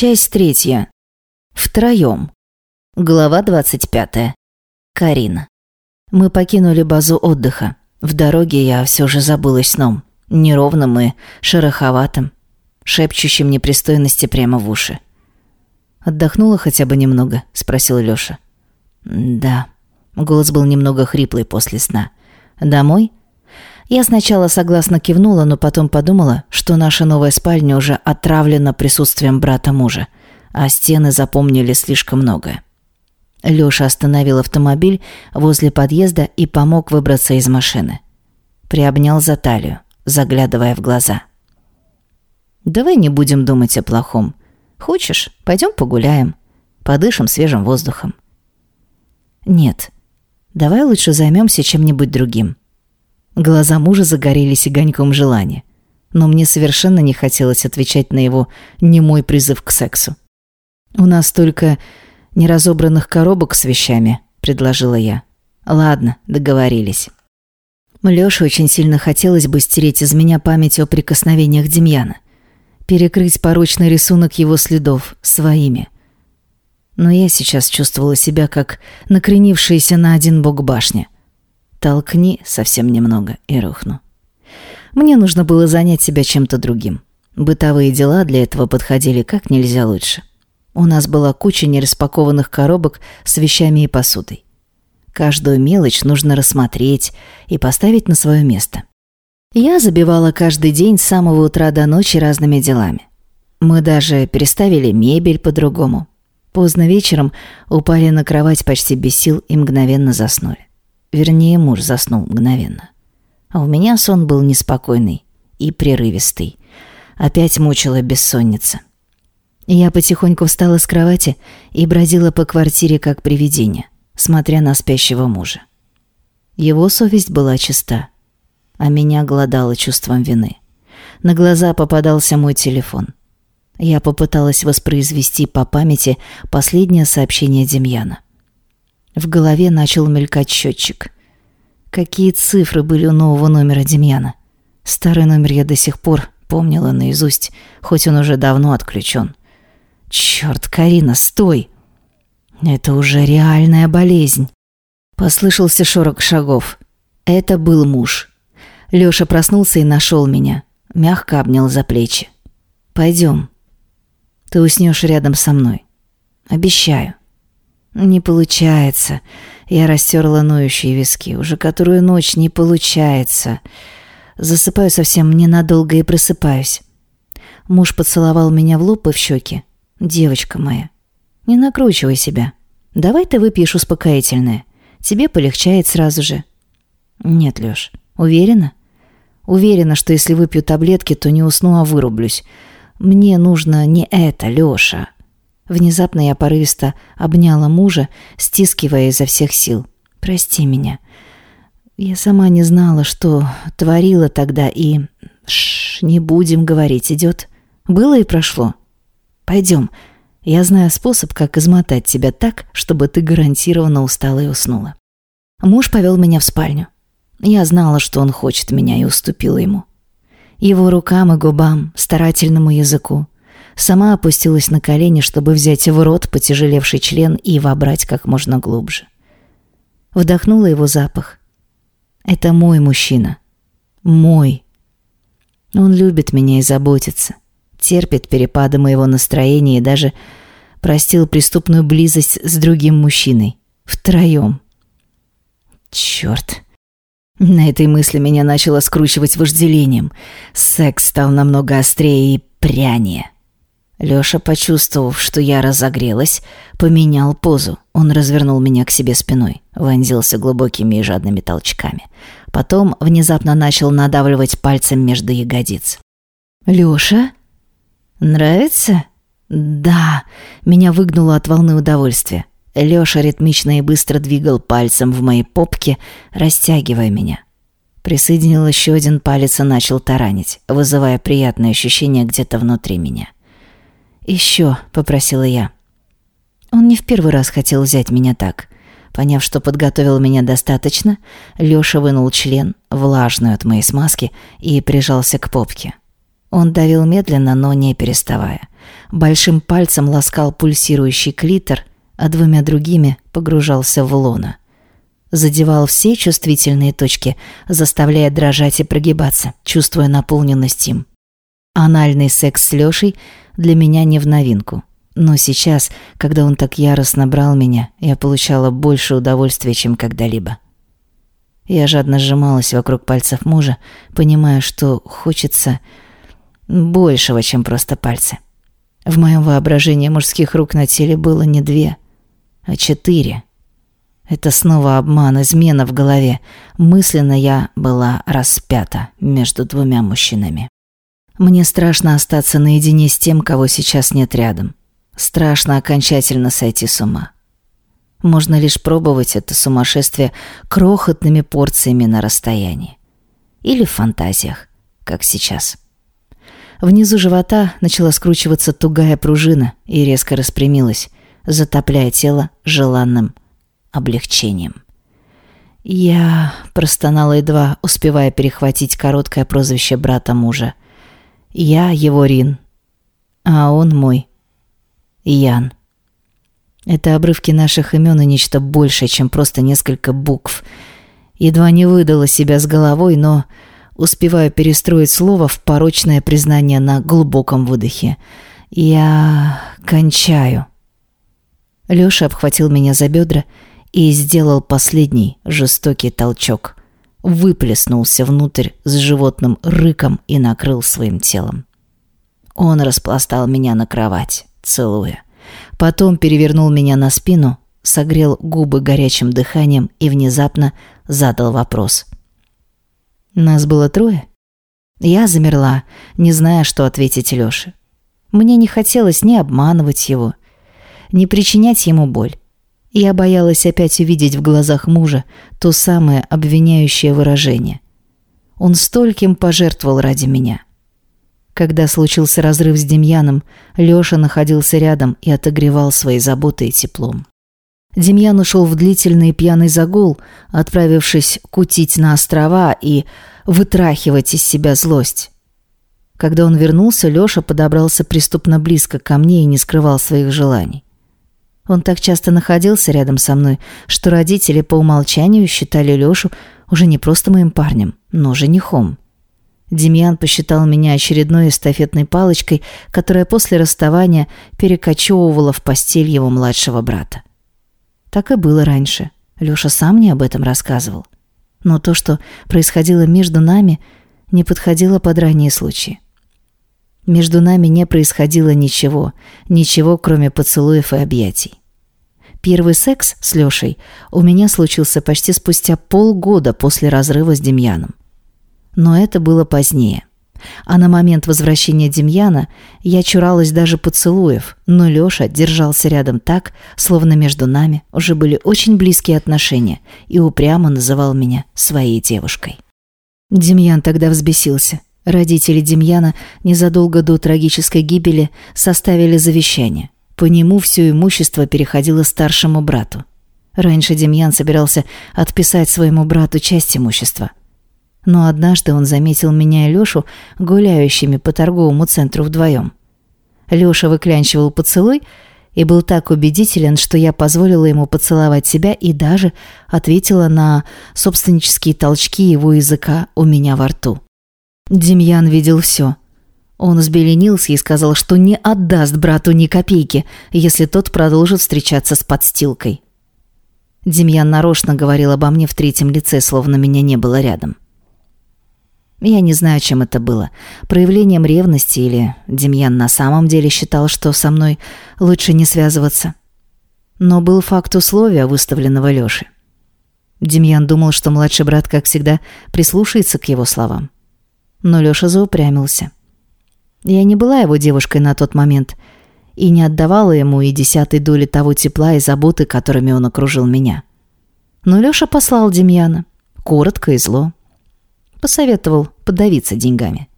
Часть третья. Втроем. Глава 25. Карина. Мы покинули базу отдыха. В дороге я все же забылась сном. Неровным и шероховатым, шепчущим непристойности прямо в уши. «Отдохнула хотя бы немного?» – спросил Лёша. «Да». Голос был немного хриплый после сна. «Домой?» Я сначала согласно кивнула, но потом подумала, что наша новая спальня уже отравлена присутствием брата мужа, а стены запомнили слишком многое. Лёша остановил автомобиль возле подъезда и помог выбраться из машины. Приобнял за талию, заглядывая в глаза. «Давай не будем думать о плохом. Хочешь, пойдем погуляем, подышим свежим воздухом». «Нет, давай лучше займемся чем-нибудь другим». Глаза мужа загорелись огоньком желания. Но мне совершенно не хотелось отвечать на его немой призыв к сексу. «У нас только неразобранных коробок с вещами», — предложила я. «Ладно, договорились». Лёше очень сильно хотелось бы стереть из меня память о прикосновениях Демьяна. Перекрыть порочный рисунок его следов своими. Но я сейчас чувствовала себя как накренившаяся на один бок башня — Толкни совсем немного и рухну. Мне нужно было занять себя чем-то другим. Бытовые дела для этого подходили как нельзя лучше. У нас была куча нераспакованных коробок с вещами и посудой. Каждую мелочь нужно рассмотреть и поставить на свое место. Я забивала каждый день с самого утра до ночи разными делами. Мы даже переставили мебель по-другому. Поздно вечером упали на кровать почти без сил и мгновенно заснули. Вернее, муж заснул мгновенно. А у меня сон был неспокойный и прерывистый. Опять мучила бессонница. Я потихоньку встала с кровати и бродила по квартире как привидение, смотря на спящего мужа. Его совесть была чиста, а меня голодало чувством вины. На глаза попадался мой телефон. Я попыталась воспроизвести по памяти последнее сообщение Демьяна. В голове начал мелькать счетчик. Какие цифры были у нового номера Демьяна? Старый номер я до сих пор помнила наизусть, хоть он уже давно отключен. Черт, Карина, стой! Это уже реальная болезнь. Послышался шорох шагов. Это был муж. Лёша проснулся и нашел меня. Мягко обнял за плечи. Пойдем. Ты уснешь рядом со мной. Обещаю. «Не получается». Я растерла ноющие виски. Уже которую ночь не получается. Засыпаю совсем ненадолго и просыпаюсь. Муж поцеловал меня в лоб и в щеки. «Девочка моя, не накручивай себя. Давай ты выпьешь успокоительное. Тебе полегчает сразу же». «Нет, Лёш, уверена?» «Уверена, что если выпью таблетки, то не усну, а вырублюсь. Мне нужно не это, Лёша». Внезапно я порывисто обняла мужа, стискивая изо всех сил. «Прости меня. Я сама не знала, что творила тогда, и... Шш, не будем говорить, идет. Было и прошло. Пойдем. Я знаю способ, как измотать тебя так, чтобы ты гарантированно устала и уснула». Муж повел меня в спальню. Я знала, что он хочет меня, и уступила ему. Его рукам и губам, старательному языку — Сама опустилась на колени, чтобы взять в рот потяжелевший член и вобрать как можно глубже. Вдохнула его запах. Это мой мужчина. Мой. Он любит меня и заботится. Терпит перепады моего настроения и даже простил преступную близость с другим мужчиной. Втроем. Черт. На этой мысли меня начало скручивать вожделением. Секс стал намного острее и прянее. Лёша, почувствовав, что я разогрелась, поменял позу. Он развернул меня к себе спиной, вонзился глубокими и жадными толчками. Потом внезапно начал надавливать пальцем между ягодиц. «Лёша? Нравится?» «Да!» Меня выгнуло от волны удовольствия. Лёша ритмично и быстро двигал пальцем в моей попке, растягивая меня. Присоединил еще один палец и начал таранить, вызывая приятное ощущение где-то внутри меня. «Еще», — попросила я. Он не в первый раз хотел взять меня так. Поняв, что подготовил меня достаточно, Лёша вынул член, влажную от моей смазки, и прижался к попке. Он давил медленно, но не переставая. большим пальцем ласкал пульсирующий клитор, а двумя другими погружался в лоно. Задевал все чувствительные точки, заставляя дрожать и прогибаться, чувствуя наполненность им. Анальный секс с Лёшей для меня не в новинку. Но сейчас, когда он так яростно брал меня, я получала больше удовольствия, чем когда-либо. Я жадно сжималась вокруг пальцев мужа, понимая, что хочется большего, чем просто пальцы. В моем воображении мужских рук на теле было не две, а четыре. Это снова обман, измена в голове. Мысленно я была распята между двумя мужчинами. Мне страшно остаться наедине с тем, кого сейчас нет рядом. Страшно окончательно сойти с ума. Можно лишь пробовать это сумасшествие крохотными порциями на расстоянии. Или в фантазиях, как сейчас. Внизу живота начала скручиваться тугая пружина и резко распрямилась, затопляя тело желанным облегчением. Я простонала едва, успевая перехватить короткое прозвище брата мужа. Я его Рин, а он мой Ян. Это обрывки наших имен и нечто большее, чем просто несколько букв. Едва не выдала себя с головой, но успеваю перестроить слово в порочное признание на глубоком выдохе. Я кончаю. Лёша обхватил меня за бедра и сделал последний жестокий толчок. Выплеснулся внутрь с животным рыком и накрыл своим телом. Он распластал меня на кровать, целуя. Потом перевернул меня на спину, согрел губы горячим дыханием и внезапно задал вопрос. «Нас было трое?» Я замерла, не зная, что ответить Лёше. Мне не хотелось ни обманывать его, ни причинять ему боль. Я боялась опять увидеть в глазах мужа то самое обвиняющее выражение. Он стольким пожертвовал ради меня. Когда случился разрыв с Демьяном, Лёша находился рядом и отогревал своей заботой и теплом. Демьян ушел в длительный пьяный загул, отправившись кутить на острова и вытрахивать из себя злость. Когда он вернулся, Лёша подобрался преступно близко ко мне и не скрывал своих желаний. Он так часто находился рядом со мной, что родители по умолчанию считали Лёшу уже не просто моим парнем, но женихом. Демьян посчитал меня очередной эстафетной палочкой, которая после расставания перекочевывала в постель его младшего брата. Так и было раньше. Лёша сам мне об этом рассказывал. Но то, что происходило между нами, не подходило под ранние случаи. Между нами не происходило ничего, ничего, кроме поцелуев и объятий. Первый секс с Лёшей у меня случился почти спустя полгода после разрыва с Демьяном. Но это было позднее. А на момент возвращения Демьяна я чуралась даже поцелуев, но Лёша держался рядом так, словно между нами уже были очень близкие отношения и упрямо называл меня своей девушкой. Демьян тогда взбесился. Родители Демьяна незадолго до трагической гибели составили завещание. По нему все имущество переходило старшему брату. Раньше Демьян собирался отписать своему брату часть имущества. Но однажды он заметил меня и Лёшу гуляющими по торговому центру вдвоем. Лёша выклянчивал поцелуй и был так убедителен, что я позволила ему поцеловать себя и даже ответила на собственнические толчки его языка у меня во рту. Демьян видел все. Он взбеленился и сказал, что не отдаст брату ни копейки, если тот продолжит встречаться с подстилкой. Демьян нарочно говорил обо мне в третьем лице, словно меня не было рядом. Я не знаю, чем это было. Проявлением ревности или Демьян на самом деле считал, что со мной лучше не связываться. Но был факт условия, выставленного Лёше. Демьян думал, что младший брат, как всегда, прислушается к его словам. Но Лёша заупрямился. Я не была его девушкой на тот момент и не отдавала ему и десятой доли того тепла и заботы, которыми он окружил меня. Но Лёша послал Демьяна. Коротко и зло. Посоветовал подавиться деньгами.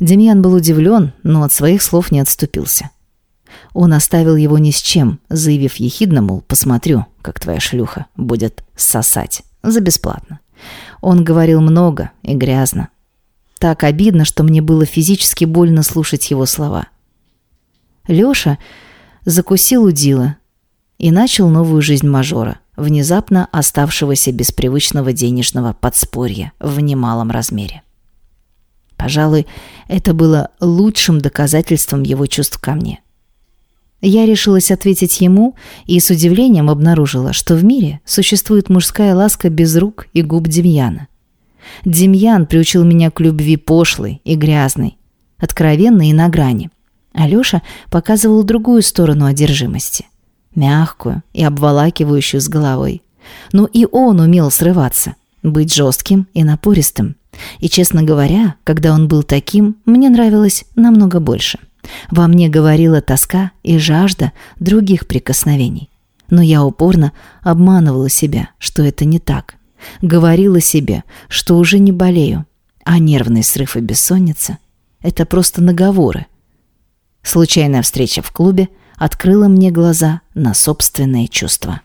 Демьян был удивлен, но от своих слов не отступился. Он оставил его ни с чем, заявив ехидно, мол, посмотрю, как твоя шлюха будет сосать. За бесплатно. Он говорил много и грязно. Так обидно, что мне было физически больно слушать его слова. Лёша закусил удила и начал новую жизнь мажора, внезапно оставшегося без привычного денежного подспорья в немалом размере. Пожалуй, это было лучшим доказательством его чувств ко мне. Я решилась ответить ему и с удивлением обнаружила, что в мире существует мужская ласка без рук и губ Демьяна. Демьян приучил меня к любви пошлой и грязной, откровенной и на грани. Алёша показывал другую сторону одержимости. Мягкую и обволакивающую с головой. Но и он умел срываться, быть жестким и напористым. И, честно говоря, когда он был таким, мне нравилось намного больше. Во мне говорила тоска и жажда других прикосновений. Но я упорно обманывала себя, что это не так. Говорила себе, что уже не болею, а нервный срыв и бессонница – это просто наговоры. Случайная встреча в клубе открыла мне глаза на собственные чувства.